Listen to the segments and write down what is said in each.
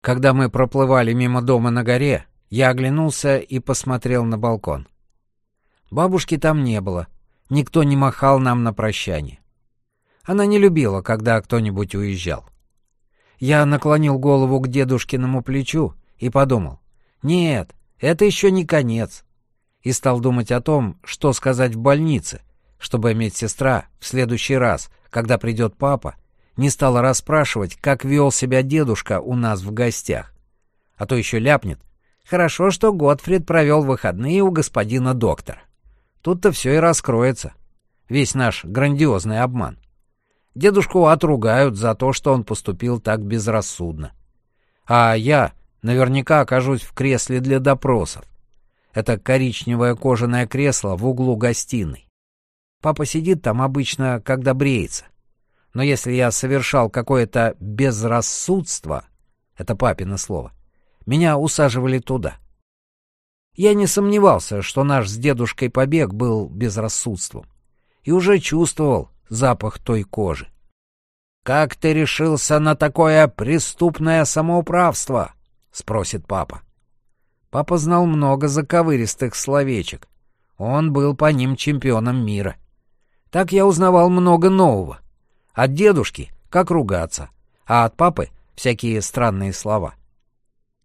Когда мы проплывали мимо дома на горе, я оглянулся и посмотрел на балкон. Бабушки там не было, никто не махал нам на прощание. Она не любила, когда кто-нибудь уезжал. Я наклонил голову к дедушкиному плечу и подумал, нет, это еще не конец. И стал думать о том, что сказать в больнице, чтобы медсестра в следующий раз, когда придет папа, не стала расспрашивать, как вел себя дедушка у нас в гостях. А то еще ляпнет. Хорошо, что Готфрид провел выходные у господина доктора. Тут-то все и раскроется. Весь наш грандиозный обман. Дедушку отругают за то, что он поступил так безрассудно. А я наверняка окажусь в кресле для допросов. Это коричневое кожаное кресло в углу гостиной. Папа сидит там обычно, когда бреется. Но если я совершал какое-то безрассудство, это папино слово, меня усаживали туда. Я не сомневался, что наш с дедушкой побег был безрассудством, и уже чувствовал запах той кожи. «Как ты решился на такое преступное самоуправство?» — спросит папа. Папа знал много заковыристых словечек. Он был по ним чемпионом мира. Так я узнавал много нового. От дедушки — как ругаться, а от папы — всякие странные слова.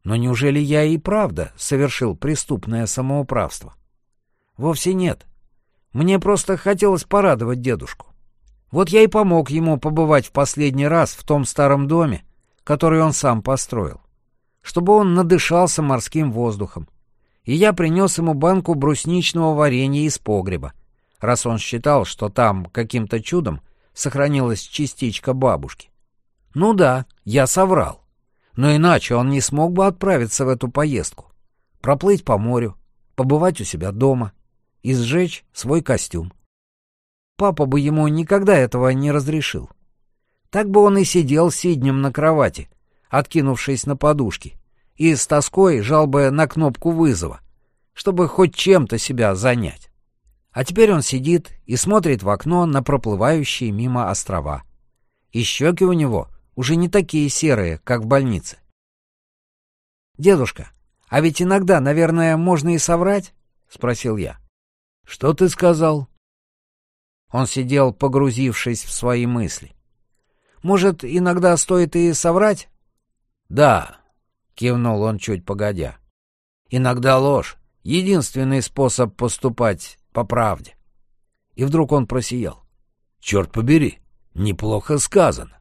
Но неужели я и правда совершил преступное самоуправство? Вовсе нет. Мне просто хотелось порадовать дедушку. Вот я и помог ему побывать в последний раз в том старом доме, который он сам построил, чтобы он надышался морским воздухом. И я принес ему банку брусничного варенья из погреба, раз он считал, что там каким-то чудом сохранилась частичка бабушки. Ну да, я соврал. Но иначе он не смог бы отправиться в эту поездку, проплыть по морю, побывать у себя дома и сжечь свой костюм. Папа бы ему никогда этого не разрешил. Так бы он и сидел сиднем на кровати, откинувшись на подушки, и с тоской жал бы на кнопку вызова, чтобы хоть чем-то себя занять. А теперь он сидит и смотрит в окно на проплывающие мимо острова. И щеки у него уже не такие серые, как в больнице. «Дедушка, а ведь иногда, наверное, можно и соврать?» — спросил я. «Что ты сказал?» Он сидел, погрузившись в свои мысли. «Может, иногда стоит и соврать?» «Да», — кивнул он чуть погодя. «Иногда ложь — единственный способ поступать по правде. И вдруг он просиял. Черт побери, неплохо сказано.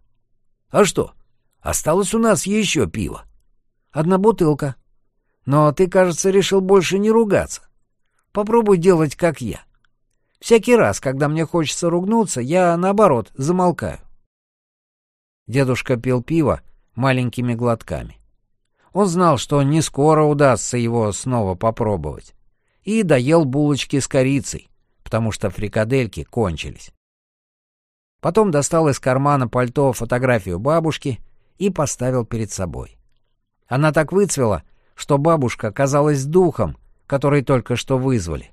А что, осталось у нас еще пиво? Одна бутылка. Но ты, кажется, решил больше не ругаться. Попробуй делать, как я. Всякий раз, когда мне хочется ругнуться, я, наоборот, замолкаю. Дедушка пил пиво маленькими глотками. Он знал, что не скоро удастся его снова попробовать и доел булочки с корицей, потому что фрикадельки кончились. Потом достал из кармана пальто фотографию бабушки и поставил перед собой. Она так выцвела, что бабушка казалась духом, который только что вызвали.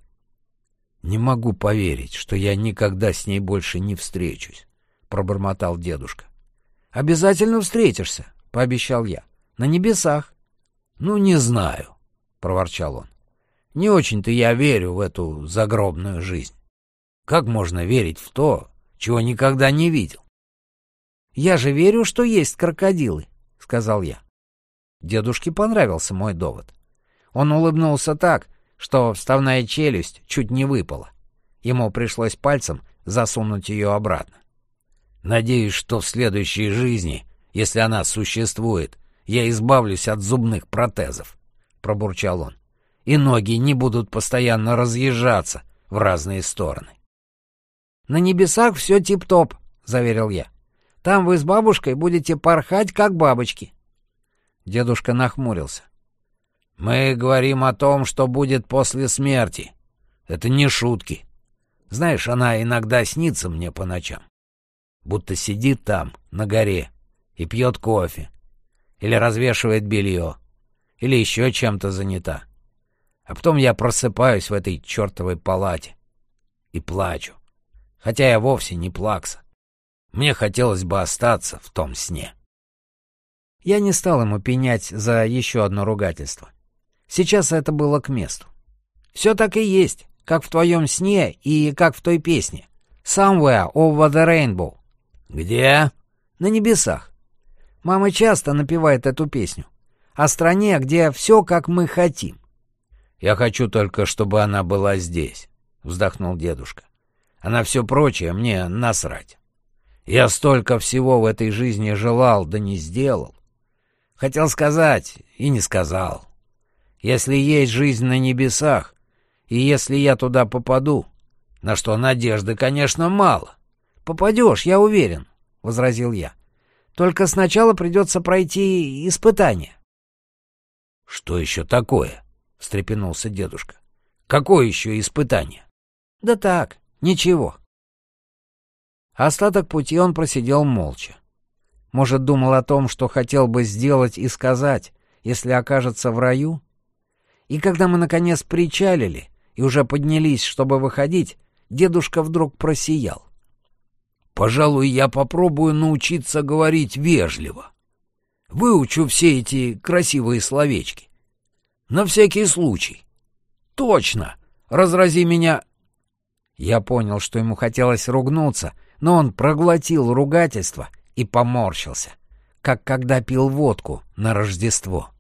«Не могу поверить, что я никогда с ней больше не встречусь», — пробормотал дедушка. «Обязательно встретишься», — пообещал я. «На небесах». «Ну, не знаю», — проворчал он. Не очень-то я верю в эту загробную жизнь. Как можно верить в то, чего никогда не видел? «Я же верю, что есть крокодилы», — сказал я. Дедушке понравился мой довод. Он улыбнулся так, что вставная челюсть чуть не выпала. Ему пришлось пальцем засунуть ее обратно. «Надеюсь, что в следующей жизни, если она существует, я избавлюсь от зубных протезов», — пробурчал он и ноги не будут постоянно разъезжаться в разные стороны. «На небесах все тип-топ», — заверил я. «Там вы с бабушкой будете порхать, как бабочки». Дедушка нахмурился. «Мы говорим о том, что будет после смерти. Это не шутки. Знаешь, она иногда снится мне по ночам. Будто сидит там, на горе, и пьет кофе. Или развешивает белье. Или еще чем-то занята. А потом я просыпаюсь в этой чертовой палате и плачу. Хотя я вовсе не плакса. Мне хотелось бы остаться в том сне. Я не стал ему пенять за еще одно ругательство. Сейчас это было к месту. Все так и есть, как в твоем сне и как в той песне. Somewhere over the rainbow. Где? На небесах. Мама часто напевает эту песню. О стране, где все как мы хотим. Я хочу только, чтобы она была здесь, вздохнул дедушка. А на все прочее мне насрать. Я столько всего в этой жизни желал, да не сделал. Хотел сказать и не сказал. Если есть жизнь на небесах, и если я туда попаду, на что надежды, конечно, мало. Попадешь, я уверен, — возразил я. Только сначала придется пройти испытание. — Что еще такое? — встрепенулся дедушка. — Какое еще испытание? — Да так, ничего. Остаток пути он просидел молча. Может, думал о том, что хотел бы сделать и сказать, если окажется в раю? И когда мы, наконец, причалили и уже поднялись, чтобы выходить, дедушка вдруг просиял. «Пожалуй, я попробую научиться говорить вежливо. Выучу все эти красивые словечки. На всякий случай. Точно! Разрази меня...» Я понял, что ему хотелось ругнуться, но он проглотил ругательство — и поморщился, как когда пил водку на Рождество.